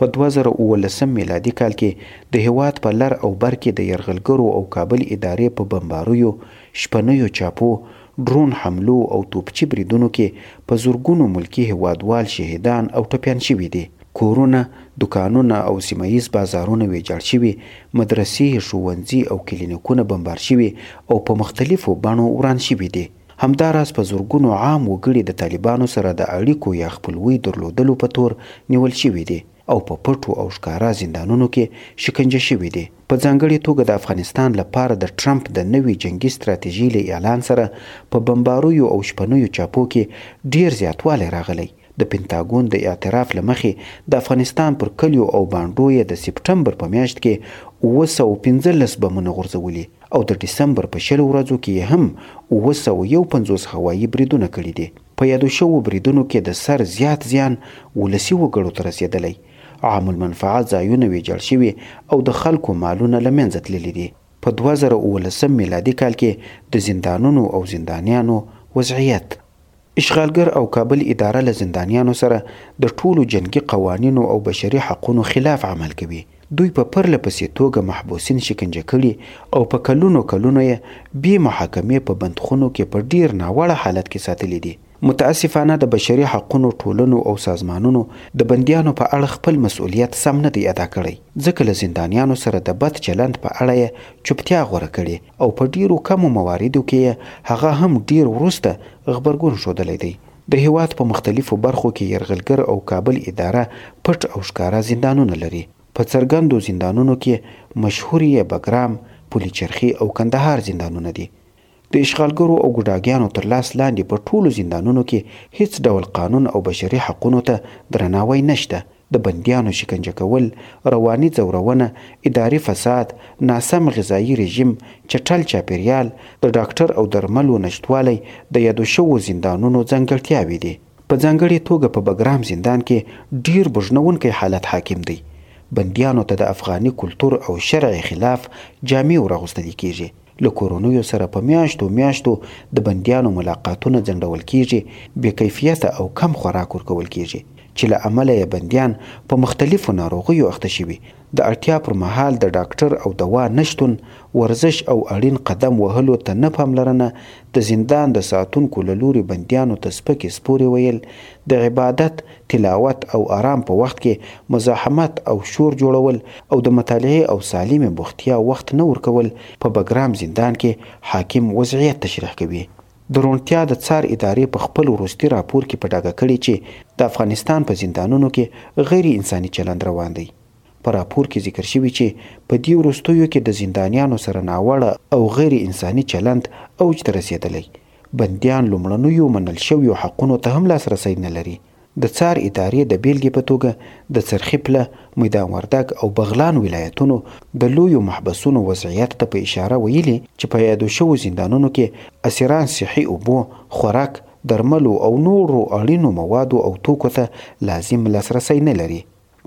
په دوه زره اوولسم میلادي کال کې د هېواد په لر او بر کې د یرغلګرو او کابل ادارې په بمباریو، شپنیو چاپو، ډرون حملو او توپچي بریدونو کې په زرګونو ملکي هېوادوال شهیدان او ټپیان شوي دي. کورونه، دوکانونه او سیمه ییز بازارونه ویجاړ شوي، مدرسې، ښوونځي او کلینیکونه بمبار شوي او په مختلفو بڼو وران شوي دي. همدا راز په زرګونو عام وګړي د طالبانو سره د اړیکو یا خپلوۍ درلودلو په تور نیول شوي دي او په پټو او ښکاره زندانونو کې شکنجه شوي دي. په ځانګړې توګه د افغانستان له پاره د ټرمپ د نوې جنګي ستراتیژۍ له اعلان سره په بمباریو او شپنیو چاپو کې ډېر زیاتوالی راغلی. د پنتاګون د اعتراف له مخې د افغانستان پر کلیو او بانډو یې د سپټمبر په میاشت کې اووه سوه او پنځلس بمونه غورځولي او د ډسمبر په شل ورځو کې یې هم اووه سوه او یو پنځوس هوایي بریدونه کړي دي. په یادو شوو بریدونو کې د سر زیات زیان ولسي وګړو ته رسېدلی، عام المنفعه ځایونه ویجاړ شوي او د خلکو مالونه له منځه تللي دي. په دوه زره اوولسم میلادي کال کې د زندانونو او زندانیانو وضعیت. اشغالګر او کابل اداره له زندانیانو سره د ټولو جنګي قوانینو او بشري حقونو خلاف عمل کوي. دوی په پرله پسې توګه محبوسین شکنجه کړي او په کلونو کلونو یې بې محاکمې په بندخونو کې په ډېر ناوړه حالت کې ساتلي دي. متأسفانه د بشري حقونو ټولنو او سازمانونو د بندیانو په اړه خپل مسؤلیت سم نه دی ادا کړی، ځکه له زندانیانو سره د بد چلند په اړه یې چوپتیا غوره کړې او په ډېرو کمو مواردو کې یې هغه هم ډېر وروسته غبرګون ښودلی دی. د هېواد په مختلفو برخو کې یرغلګر او کابل اداره پټ او ښکاره زندانونه لري. په څرګندو زندانونو کې مشهور یې بګرام، پل چرخي او کندهار زندانونه دي. د اشغالګرو او ګوډاګیانو تر لاس لاندې په ټولو زندانونو کې هېڅ ډول قانون او بشري حقونو ته درناوی نشته، د بندیانو شکنجه کول، رواني ځورونه، اداري فساد، ناسم غذايي رژیم، چټل چاپېریال، د ډاکټر او درملو نشتوالی د یادو شوو زندانونو ځانګړتیاوې دي. په ځانګړې توګه په بګرام زندان کې ډېر بوږنوونکی حالت حاکم دی. بندیانو ته د افغاني کلتور او شرعې خلاف جامې وراغوستل کېږي. له کورنیو سره په میاشتو میاشتو د بندیانو ملاقاتونه ځنډول کیږي، بې کیفیته او کم خوراک ورکول کیږي، چې له امله یې بندیان په مختلفو ناروغیو اخته شوي، د اړتیا پر مهال د ډاکټر او دوا نه شتون، ورزش او اړین قدم وهلو ته نه پاملرنه، د زندان د ساتونکو له لوري بندیانو ته سپکې سپورې ویل، د عبادت، تلاوت او ارام په وخت کې مزاحمت او شور جوړول او د مطالعې او سالمې بوختيا وخت نه ورکول په بګرام زندان کې حاکم وضعيت تشريح کوي. د روڼتيا د څار ادارې په خپل وروستي راپور کې په ډاګه کړې چې د افغانستان په زندانونو کې غير انساني چلند روان دی. په راپور کې ذکر شوي چې په دې وروستيو کې د زندانيانو سره ناوړه او غير انساني چلند اوج ته رسېدلی بندیان لومړنیو منل شویو حقونو ته هم لاسرسی نه لري. د څار ادارې د بېلګې په توګه د څرخي پله، میدان وردګ او بغلان ولایتونو د لویو محبسونو وضعیت ته په اشاره ویلي چې په یادو شوو زندانونو کې اسیران صحي اوبو، خوراک، درملو او نورو اړینو موادو او توکو ته لازم لاسرسی نه لري.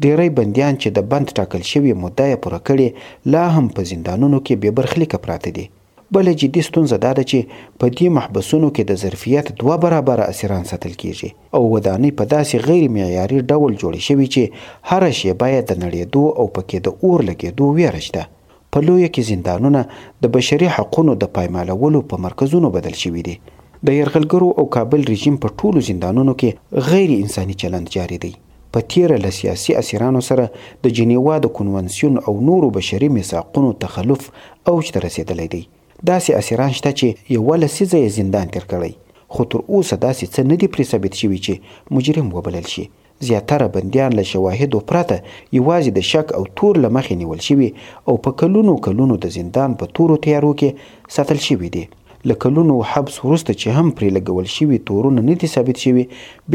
ډېری بندیان چې د بند ټاکل شوې موده یې پوره کړې، لا هم په زندانونو کې بې برخلیکه پراته دي. بله جدي ستونزه دا ده چې په دې محبسونو کې د ظرفیت دوه برابره اسیران ساتل کېږي او ودانۍ په داسې غیر معیاري ډول جوړې شوې چې هره شېبه یې د نړېدو او په کې د اور لګېدو وېره شته. په لویه کې زندانونه د بشري حقونو د پایمالولو په مرکزونو بدل شوي دي. د یرغلګرو او کابل رژیم په ټولو زندانونو کې غیر انساني چلند جاري دی. په تېره له سیاسي اسیرانو سره د جنیوا د کنوانسیون او نورو بشري میثاقونو تخلف اوج ته رسېدلی دی. داسې اسیران شته چې یوه لسیزه یې زندان تېر کړی، خو تر اوسه داسې څه نه دي پرې ثابت شوي چې مجرم وبلل شي. زیاتره بندیان له شواهدو پرته یوازې د شک او تور له مخې نیول شوي او په کلونو کلونو د زندان په تورو تیارو کې ساتل شوي دي. له کلونو حبس وروسته چې هم پرې لګول شوي تورونه نه دي ثابت شوي،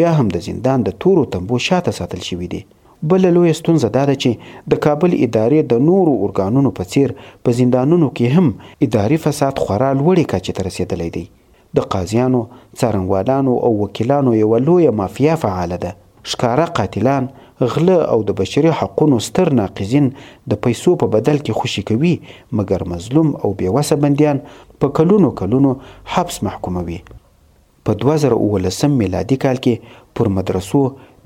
بیا هم د زندان د تورو تمبو شاته ساتل شوي دي. بله لویه ستونزه دا ده چې د کابل ادارې د نورو ارګانونو په څېر په زندانونو کې هم اداري فساد خورا لوړې کچې ته رسېدلی دی. د قاضیانو، څارنوالانو او وکیلانو یوه لویه مافیا فعاله ده. ښکاره قاتلان، غله او د بشري حقونو ستر ناقضین د پیسو په بدل کې خوشې کوي، مګر مظلوم او بې وسه بندیان په کلونو کلونو حبس محکوموي. په دوه زره اوولسم میلادي کال کې پر مدرسو،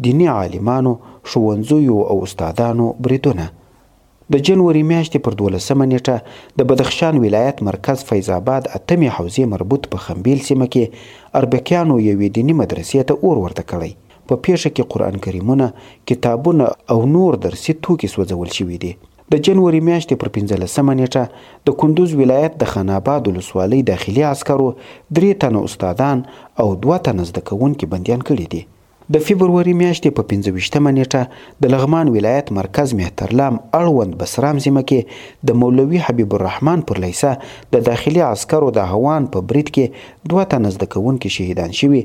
دیني عالمانو، ښوونځیو او استادانو بریدونه، د جنوري میاشتې پر دولسمه نېټه د بدخشان ولایت مرکز فیض اباد اتمې حوزې مربوط په خمبیل سیمه کې اربکیانو یوې دیني مدرسې ته اور ورته کړی. په پېښه کې قرآن کریمونه، کتابونه او نور درسي توکي سوځول شوي دي. د جنوري میاشتې پر پنځلسمه نېټه د کندوز ولایت د خان اباد ولسوالۍ داخلي عسکرو درې تنه استادان او دوه تنه زده کوونکي بندیان کړي دي. د فبروري میاشتې په پنځه ویشت مه نېټه د لغمان ولایت مرکز مهترلام اړوند بسرام سیمه کې د مولوي حبیب الرحمن پر لیسه د داخلي عسکرو د هوان په برید کې دوه تنه زده کوونکي شهیدان شوي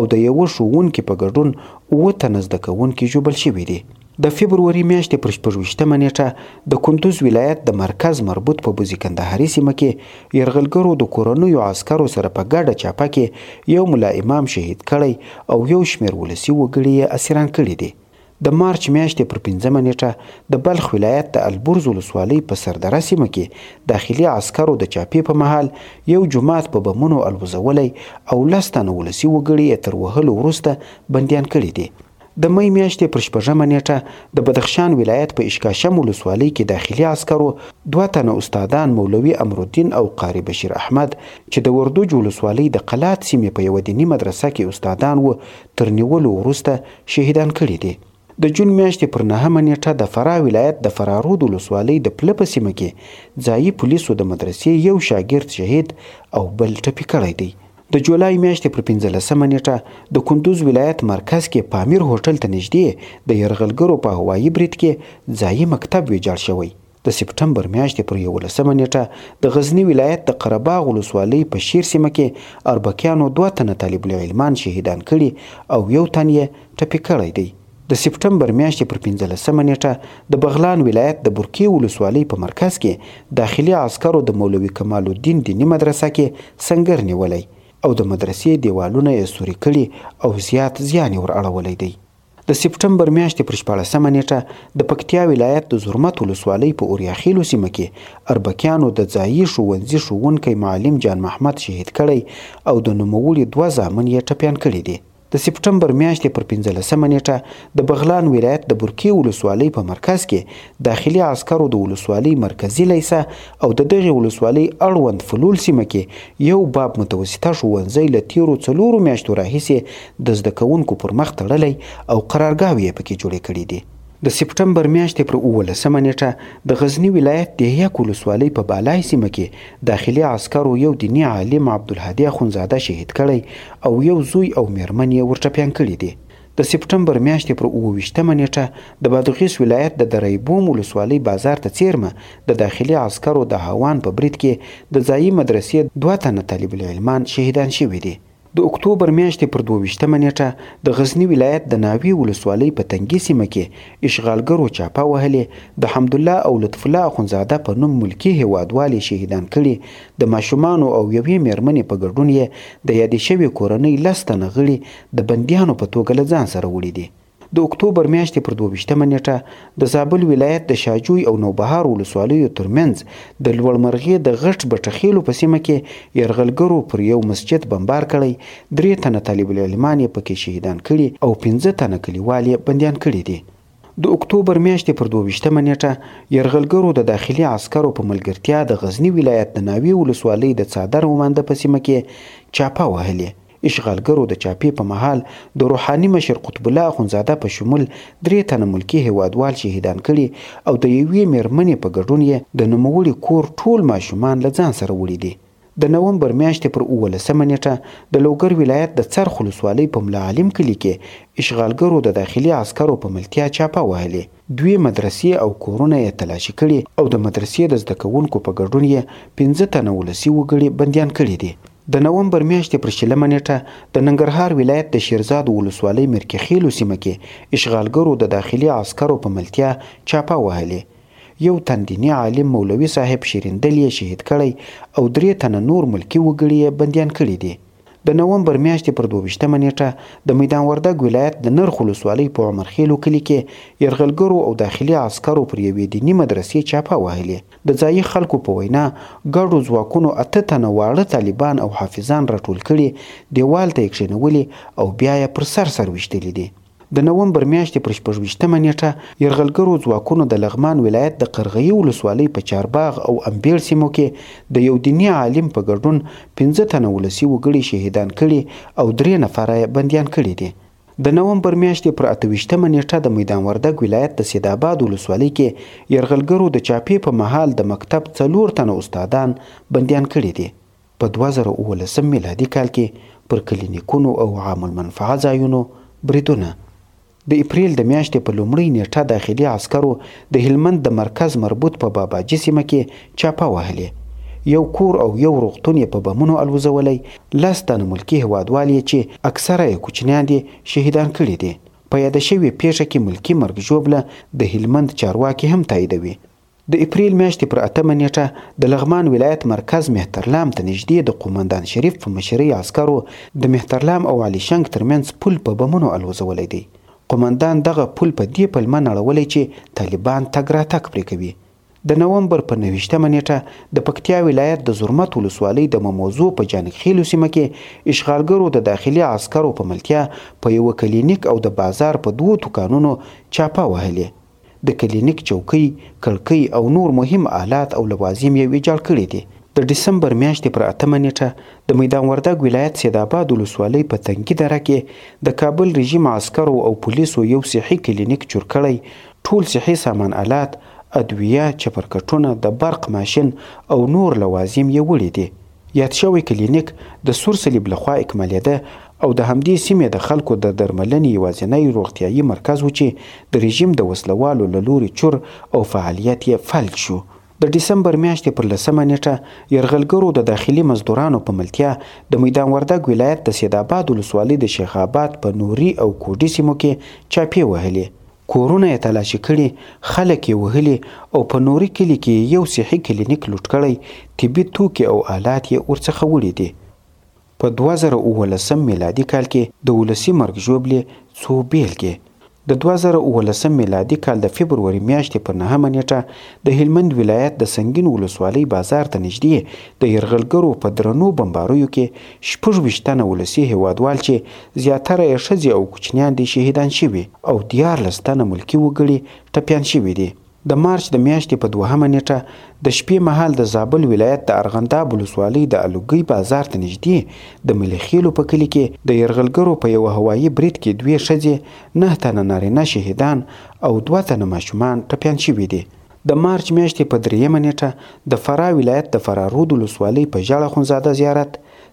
او د یوه ښوونکي په ګډون اووه تنه زده کوونکي ژوبل شوي دي. د فبروري میاشتې پر شپږ ویشت مه نېټه د کندوز ولایت د مرکز مربوط په بوزي کندهاري سیمه کې یرغلګرو د کورنیو عسکرو سره په ګډه چاپه کې یو ملا امام شهید کړی او یو شمېر ولسي وګړي یې اسیران کړي دي. د مارچ میاشتې پر پنځه مه نېټه د بلخ ولایت د البرز ولسوالۍ په سردره سیمه کې داخلي عسکرو د چاپې په مهال یو جومات په بمونو الوزولی او لس تنه ولسي وګړي یې تر وهلو وروسته بندیان کړي دي. د مۍ میاشتې پر شپږمه نېټه د بدخشان ولایت په اشکاشم ولسوالۍ کې داخلي عسکرو دوه تنه استادان مولوي امرالدین او قاري بشیر احمد چې د وردوج ولسوالۍ د قلات سیمې په یوه دیني مدرسه کې استادان وو تر نیولو وروسته شهیدان کړي دي. د جون میاشتې پر نهمه نېټه د فراه ولایت د فرارود ولسوالۍ د پله په سیمه کې ځايي پولیسو د مدرسې یو شاګرد شهید او بل ټپي کړی دی. د جولای میاشتې پر پنځلسمه نېټه د کندوز ولایت مرکز کې پامیر هوټل ته نږدې د یرغلګرو په هوایي برید کې ځايي مکتب ویجاړ شوی. د سپټمبر میاشتې پر یولسمه نېټه د غزني ولایت د قره باغ ولسوالۍ په شیر سیمه کې اربکیانو دوه تنه طالب العلمان شهیدان کړي او یو تن یې ټپي کړی دی. د سپټمبر میاشتې پر پنځلس مه نېټه د بغلان ولایت د برکې ولسوالۍ په مرکز کې داخلي عسکرو د مولوي کمال الدین دیني مدرسه کې سنګر نیولی او د مدرسې دېوالونه یې سوري کړي او زیات زیان یې ور اړولی دی. د سپټمبر میاشتې پر شپاړس مه نېټه د پکتیا ولایت د زرمت ولسوالۍ په اوریاخېلو سیمه کې اربکیانو د ځايي ښوونځي ښوونکی معلم جان محمد شهید کړی او د نوموړي دوه زامن یې ټپیان کړي دي. د سپټمبر میاشتې پر پنځلسمه نېټه د بغلان ولایت د برکې ولسوالۍ په مرکز کې داخلي عسکرو د ولسوالۍ مرکزي لیسه او د دغې ولسوالۍ اړوند فلول سیمه کې یو باب متوسطه ښوونځی له تېرو څلورو میاشتو راهیسې د زده کوونکو پر مخ تړلی او قرارګاوې یې پکې جوړې کړې دي. د سپټمبر میاشتې پر اوولسمه نېټه د غزني ولایت د یک ولسوالۍ په بالای سیمه کې داخلي عسکرو یو دیني عالم عبدالهادي اخوندزاده شهید کړی او یو زوی او مېرمن یې ورټپیان کړي دي. د سپټمبر میاشتې پر اووه ویشتمه نېټه د بادغیس ولایت د دره بوم ولسوالۍ بازار ته څېرمه د داخلي عسکرو د هاوان په برید کې د ځايي مدرسې دوه تنه طالب العلمان شهیدان شوي دي. د اکتوبر میاشتې پر دوه ویشت مه نېټه د غزني ولایت د ناوې ولسوالۍ په تنګي سیمه کې اشغالګرو چاپه وهلې د حمدالله او لطف الله اخندزاده په نوم ملکي هېوادوال یې شهیدان کړي، د ماشومانو او یوې مېرمنې په ګډون یې د یادې شوې کورنۍ لس تنه غړي د بندیانو په توګه له ځان سره وړي دي. د اکتوبر میاشتې پر دوه ویشت مه نېټه د زابل ولایت د شاجوی او نوبهار ولسوالیو ترمنځ د لوړمرغې د غټ بټخېلو په سیمه کې یرغلګرو پر یو مسجد بمبار کړی، درې تنه طالبالعلمان یې پکې شهیدان کړي او پنځه تنه کلیوال یې بندیان کړي دي. د اکتوبر میاشتې پر دوه ویشت مه نېټه یرغلګرو د داخلي عسکرو په ملګرتیا د غزني ولایت د ناوې ولسوالۍ د څادر ومانده په سیمه کې چاپه وهلې اشغالګرو د چاپې په مهال د روحاني مشر قطب الله اخندزاده په شمول درې تنه ملکي هېوادوال شهیدان کړي او د یوې مېرمنې په ګډون یې د نوموړي کور ټول ماشومان له ځان سره وړي دي. د نومبر میاشتې پر اوولسمه نېټه د لوګر ولایت د څرخ ولسوالۍ په ملا عالم کلي کې اشغالګرو د داخلي عسکرو په ملتیا چاپه وهلې، دوې مدرسې او کورونه یې تلاشي کړي او د مدرسې د زده کوونکو په ګډون یې پنځه تنه ولسي وګړي بندیان کړي دي. د نومبر میاشتې پر شلمه نېټه د ننګرهار ولایت د شیرزادو ولسوالۍ میرکي خېلو سیمه کې اشغالګرو د داخلي عسکرو په ملتیا چاپه وهلې، یو تن دیني عالم مولوي صاحب شیریندل یې شهید کړی او درې تنه نور ملکي وګړي یې بندیان کړي دي. د نومبر میاشتې پر دوه ویشتمه نېټه د میدان وردګ ولایت د نرخ ولسوالۍ په عمرخېلو کلي کې یرغلګرو او داخلي عسکرو پر یوې دیني مدرسې چاپه وهلې، د ځايي خلکو په وینا، ګډو ځواکونو اته تنه واړه طالبان او حافظان راټول کړي، دېوال ته یې کښېنولي او بیا یې پر سر سر ویشتلي دي. د نومبر میاشتې پر شپږ ویشت مه نېټه یرغلګرو ځواکونو د لغمان ولایت د قرغیي ولسوالۍ په چارباغ او امبېړ سیمو کې د یو دیني عالم په ګډون پنځه تنه ولسي وګړي شهیدان کړي او درې نفره یې بندیان کړي دي. د نومبر میاشتې پر اته ویشت مه نېټه د میدان وردګ ولایت د سیداباد ولسوالۍ کې یرغلګرو د چاپې په مهال د مکتب څلور تنه استادان بندیان کړي دي. په دوه زره اوولس میلادي کال کې پر کلینیکونو او عام المنفعه ځایونو بریدونه. د اپریل د میاشتې په لومړۍ نېټه داخلي عسکرو د هلمند د مرکز مربوط په باباجي سیمه کې چاپه وهلې، یو کور او یو روغتون یې په بمونو الوزولی، لس تنه ملکي هېوادوال یې چې اکثره یې کوچنیان دي، شهیدان کړي دي. په یاده شوې پېښه کې ملکي مرګ ژوبله د هلمند چارواکي هم تاییدوي. د اپریل میاشتې پر اتمه نېټه د لغمان ولایت مرکز مهترلام ته نږدې د قوماندان شریف په مشرۍ عسکرو د مهترلام او علیشنګ ترمنځ پل په بمونو الوزولی دی. قوماندان دغه پل په دې پلمه نړولی چې طالبان تګ راتګ پرې کوي. د نومبر په نهویشت مه نېټه د پکتیا ولایت د زرمت ولسوالۍ د مموزو په جانکخېلو سیمه کې اشغالګرو د داخلي عسکرو په ملتیا په یوه کلینیک او د بازار په دوو دوکانونو چاپه وهلې. د کلینیک چوکۍ، کړکۍ او نور مهم آلات او لوازم یې ویجاړ کړي دي. د ډسمبر میاشتې پر اته مه نېټه د میدان وردګ ولایت سیدآباد ولسوالۍ په تنګي دره کې د کابل رژیم عسکرو او پولیسو یو صحي کلینیک چور کړی، ټول صحي سامان آلات، ادویه، چپرکټونه، د برق ماشین او نور لوازم یې وړي دي. یاد شوی کلینیک د سور صلیب له خوا اکمالېده او د همدې سیمې د خلکو د درملنې یوازینی روغتیايي مرکز و چې د رژیم د وسله والو له لوري چور او فعالیت یې فلج شو. د ډسمبر میاشتې پر لسمه نېټه یرغلګرو د داخلي مزدورانو په ملتیا د میدان وردګ ولایت د سید اباد ولسوالۍ د شیخ اباد په نوري او کوډي سیمو کې چاپې وهلې کورونه یې تلاشي کړي، خلک یې وهلي او په نوري کلي کې یې یو صحي کلینیک لوټ کړی، طبي توکي او الات یې ورڅخه وړي دي. په دوه زره اوولسم میلادي کال کې د ولسي مرګ ژوبلې څو بېلګې، د دوه زره اوولسم میلادي کال د فبروري میاشتې په نهمه نېټه د هلمند ولایت د سنګین ولسوالۍ بازار ته نږدې د یرغلګرو په درنو بمباریو کې شپږ ویشت تنه ولسي هېوادوال چې زیاتره یې ښځې او کوچنیان دي شهیدان شوي او دیارلس تنه ملکي وګړي ټپیان شوي دي. د مارچ د میاشتې په دوهمه نېټه د شپې مهال د زابل ولایت د ارغنداب ولسوالۍ د الوګۍ بازار ته نږدې د ملي خېلو په کلي کې د یرغلګرو په یوه هوایي برید کې دوې ښځې، نهه تنه نارینه شهیدان او دوه تنه ماشومان ټپیان شوي دي. د مارچ میاشتې په درېیمه نېټه د فراه ولایت د فراه رود ولسوالۍ په ژړ اخندزاده زیارت،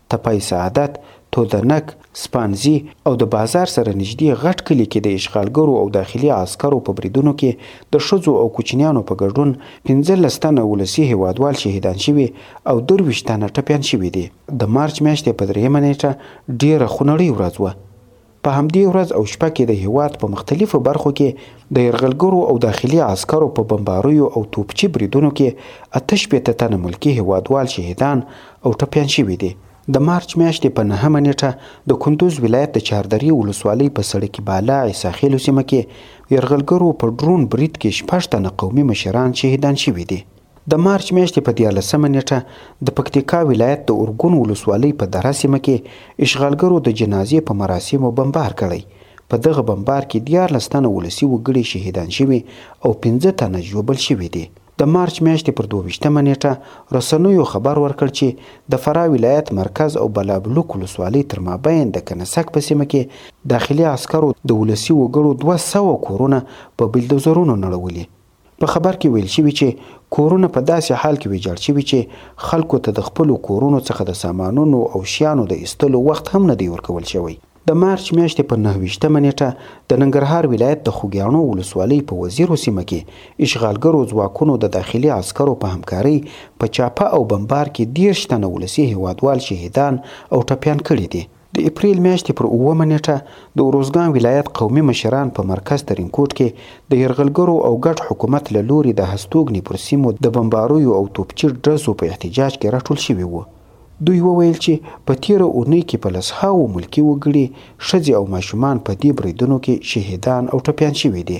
تپه سعادت، تودنک، سپانځي او د بازار سره نږدې غټ کلي کې د اشغالګرو او داخلي عسکرو په بریدونو کې د ښځو او کوچنیانو په ګډون پنځلس تنه ولسي هېوادوال شهیدان شوي او درویشت تنه ټپیان شوي دي. د مارچ میاشتې په درېیمه نېټه ډېره خونړۍ ورځ وه. په همدې ورځ او شپه کې د هېواد په مختلفو برخو کې د یرغلګرو او داخلي عسکرو په بمباریو او توپچي بریدونو کې اته شپېته تنه ملکي هېوادوال شهیدان او ټپیان شوي دي. د مارچ میاشتې په نهمه نېټه د کندوز ولایت د چهاردرې ولسوالۍ په سړکي بالا عیساخېلو سیمه کې یرغلګرو په ډرون برید کې شپږ تنه قومي مشران شهیدان شوي دي. د مارچ میاشتې په دیارلسمه نېټه د پکتیکا ولایت د ارګون ولسوالۍ په دره سیمه کې اشغالګرو د جنازې په مراسمو بمبار کړی. په دغه بمبار کې دیارلس تنه ولسي وګړي شهیدان شوي او پنځه تنه ژوبل شوي دي. د مارچ میاشتې پر دوه ویشتمه نېټه رسنیو خبر ورکړ چې د فراه ولایت مرکز او بالابلوک ولسوالۍ تر مابین د کنسک په سیمه کې داخلي عسکرو د ولسي وګړو دوه سوه کورونه په بلدوزرونو نړولي په خبر کې ویل شوي چې کورونه په داسې حال کې ویجاړ شوي چې خلکو ته د خپلو کورونو څخه د سامانونو او شیانو د ایستلو وخت هم نه دی ورکول شوی. د مارچ میاشتې په نهه ویشت مه نېټه د ننګرهار ولایت د خوګیاڼو ولسوالۍ په وزیرو سیمه کې اشغالګرو ځواکونو د داخلي عسکرو په همکارۍ په چاپه او بمبار کې دېرش تنه ولسي هېوادوال شهیدان او ټپیان کړي دي. د اپرېل میاشتې پر اوومه نېټه د اروزګان ولایت قومي مشران په مرکز ترینکوټ کې د یرغلګرو او ګډ حکومت له لوري د هستوګنې پر سیمو د بمباریو او توپچي ډزو په احتجاج کې راټول شوي وو. دوی وویل چې په تېره اونۍ کې په لسهاوو ملکي وګړي، ښځې او ماشومان په دې بریدونو کې شهیدان او ټپیان شوي دي.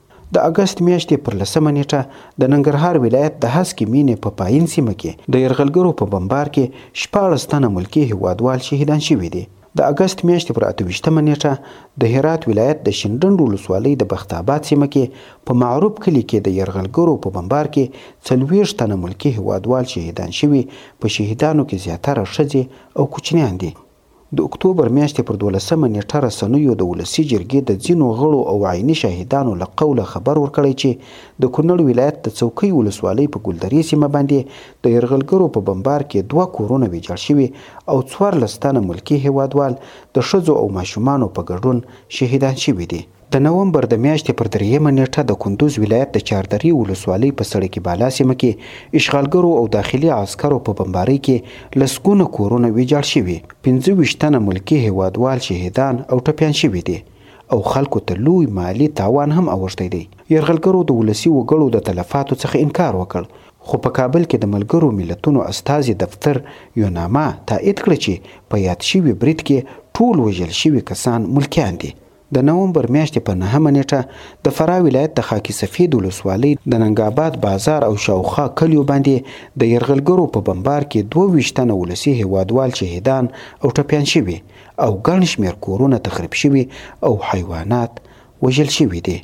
د اګست میاشتې پر لسمه نېټه د ننګرهار ولایت د هسکې مینې په پاین سیمه کې د یرغلګرو په بمبار کې شپاړس تنه ملکي هېوادوال شهیدان شوي دي. د اګست میاشتې پر اته ویشتمه نېټه د هرات ولایت د شینډنډ ولسوالۍ د بخت اباد سیمه کې په معروب کلي کې د یرغلګرو په بمبار کې څلوېښت تنه ملکي هېوادوال شهیدان شوي، په شهیدانو کې زیاتره ښځې او کوچنیان دي. د اکتوبر میاشتې پر دولسمه نېټه رسنیو د ولسي جرګې د ځینو غړو او عیني شاهدانو له قوله خبر ورکړی چې د کونړ ولایت د څوکۍ ولسوالۍ په ګلدرې سیمه باندې د یرغلګرو په بمبار کې دوه کورونه ویجاړ شوي او څوارلس تنه ملکي هېوادوال د ښځو او ماشومانو په ګډون شهیدان شوي دي. د نومبر د میاشتې پر درېیمه نېټه د کندوز ولایت د چهاردرې ولسوالۍ په سړکي بالا سیمه کې اشغالګرو او داخلي عسکرو په بمبارۍ کې لسګونه کورونه ویجاړ شوي، پنځه ویشت تنه ملکي هېوادوال شهیدان او ټپیان شوي دي او خلکو ته لوی مالي تاوان هم اوښتی دی. یرغلګرو د ولسي وګړو د تلفاتو څخه انکار وکړ، خو په کابل کې د ملګرو ملتونو استازي دفتر یوناما تائید کړه چې په یاد شوي برید کې ټول وژل شوي کسان ملکیان دي. د نومبر میاشتې په نهمه نېټه د فراه ولایت د خاکي سفید ولسوالۍ د ننګاباد بازار او شاوخوا کلیو باندې د یرغلګرو په بمبار کې دوه ویشت تنه ولسي هېوادوال شهیدان او ټپیان شوي او ګڼ شمېر کورونه تخریب شوي او حیوانات وژل شوي دي.